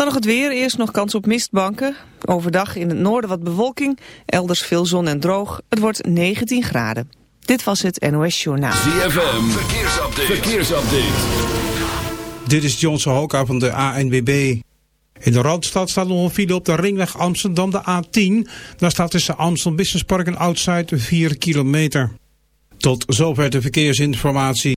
Dan nog het weer. Eerst nog kans op mistbanken. Overdag in het noorden wat bewolking. Elders veel zon en droog. Het wordt 19 graden. Dit was het NOS Journaal. ZFM. Verkeersupdate. Verkeersupdate. Dit is Johnson Hoka van de ANWB. In de Randstad staat nog een file op de ringweg Amsterdam, de A10. Daar staat tussen Amsterdam Business Park en Outside 4 kilometer. Tot zover de verkeersinformatie.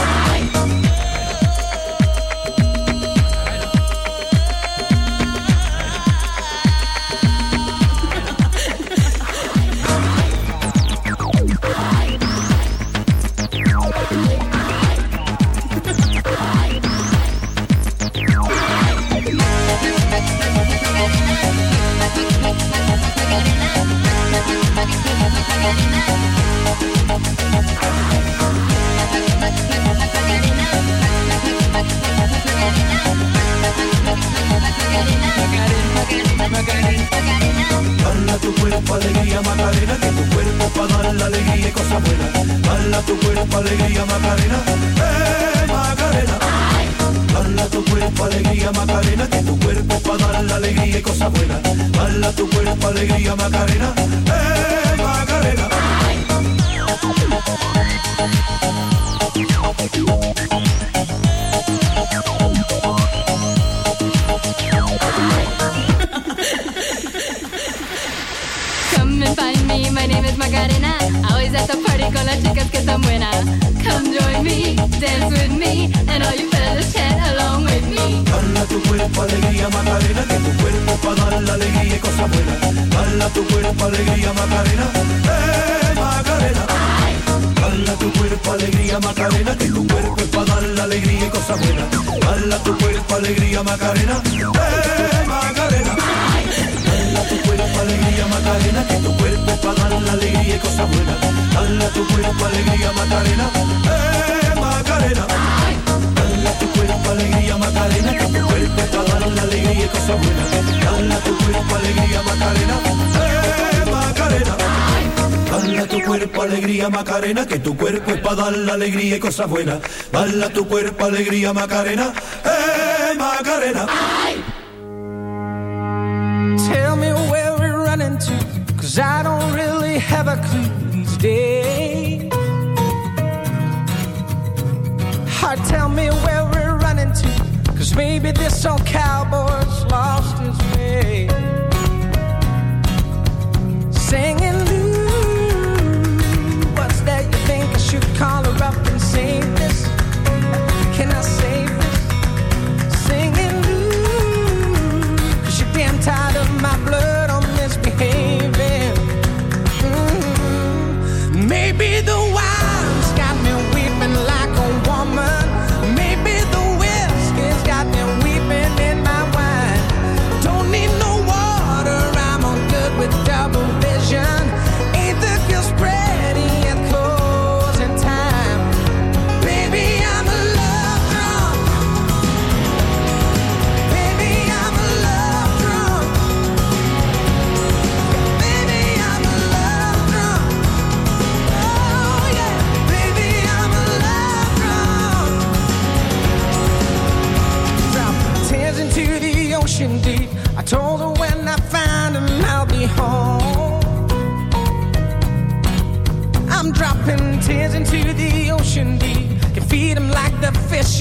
buena. Tu cuerpo, alegría, Macarena. ¡Eh, Macarena! Ay. Tell me where we're running to, cause I don't really have a clue these days. Heart, tell me where we're running to, cause maybe this old cowboy's lost.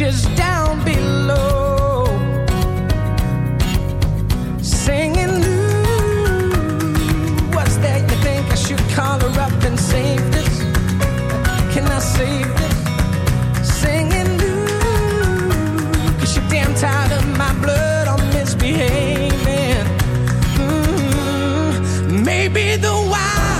reaches down below, singing, "Ooh, what's that? You think I should call her up and save this? Can I save this?" Singing, "Ooh, cause you're damn tired of my blood on misbehaving. Mm -hmm. Maybe the wild."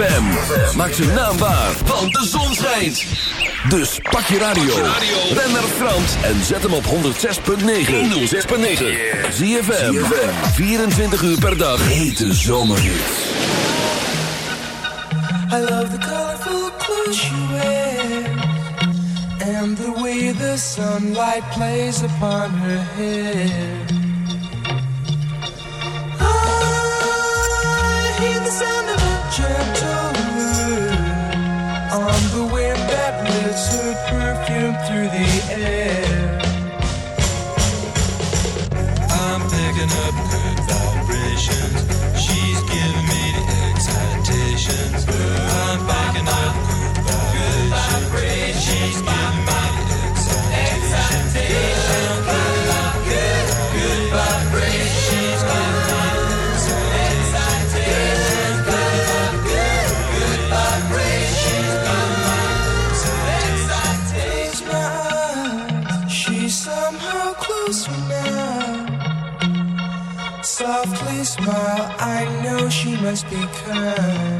ZFM. Maak zijn naam waar, want de zon schijnt. Dus pak je radio. Ben naar Frans en zet hem op 106.9. 106.9. ZFM. 24 uur per dag. Hete zomerhits. I love the colorful clothes she wears and the way the sunlight plays upon her hair. just because.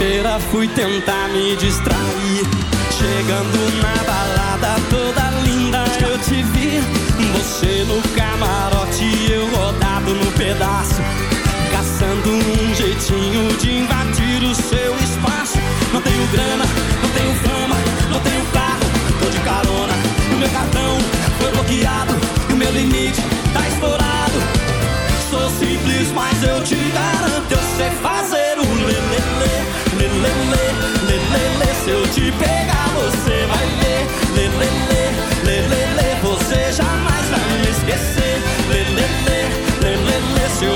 sexta-feira fui tentar me distrair. Chegando na balada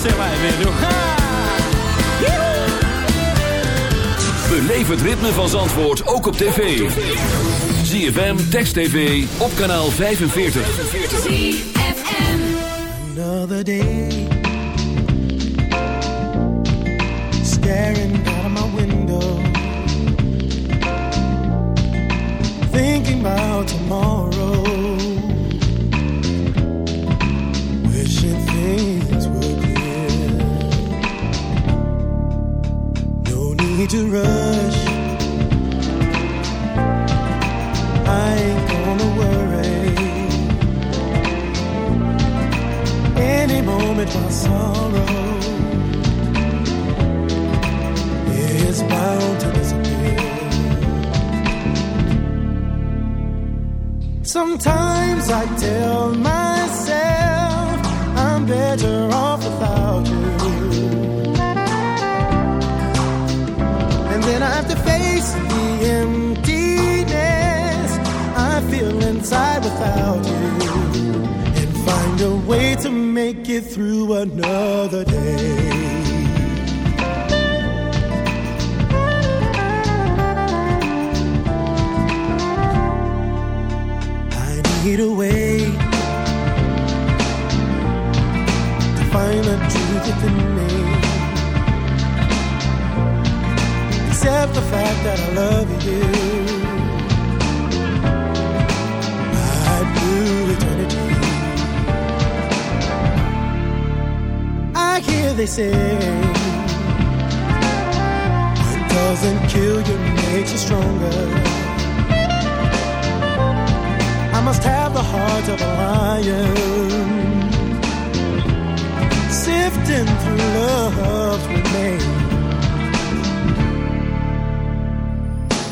você vai ver, viu? Beleef het ritme van Zandvoort ook op tv. ZFM, Text TV, op kanaal 45.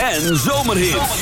And en Zomerhits.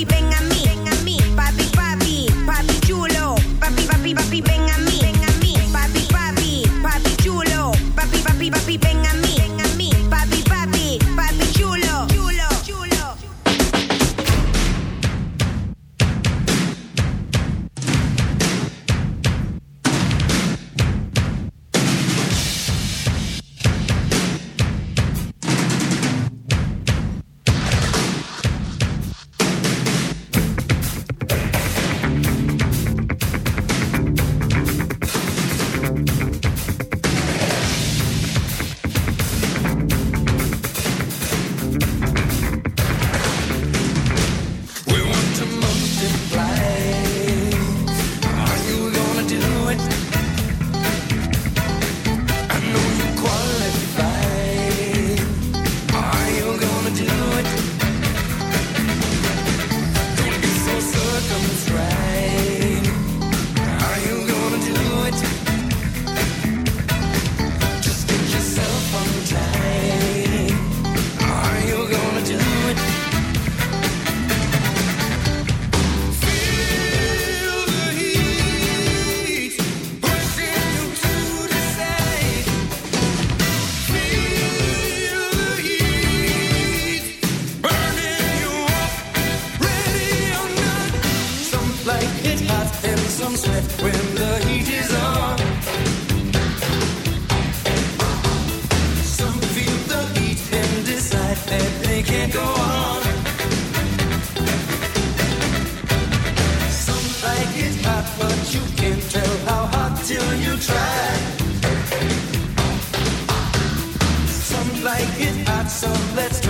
sleeping so let's try